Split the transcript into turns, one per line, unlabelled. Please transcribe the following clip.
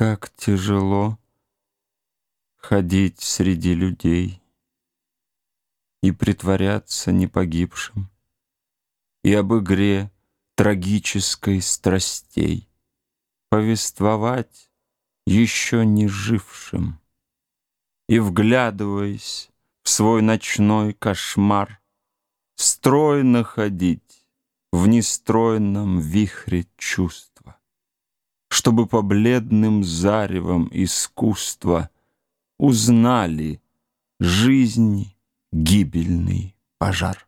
Как тяжело ходить среди людей И притворяться не погибшим, И об игре трагической страстей Повествовать еще не жившим, И, вглядываясь в свой ночной кошмар, Стройно ходить в нестройном вихре чувств чтобы по бледным заревам искусства узнали жизни гибельный пожар.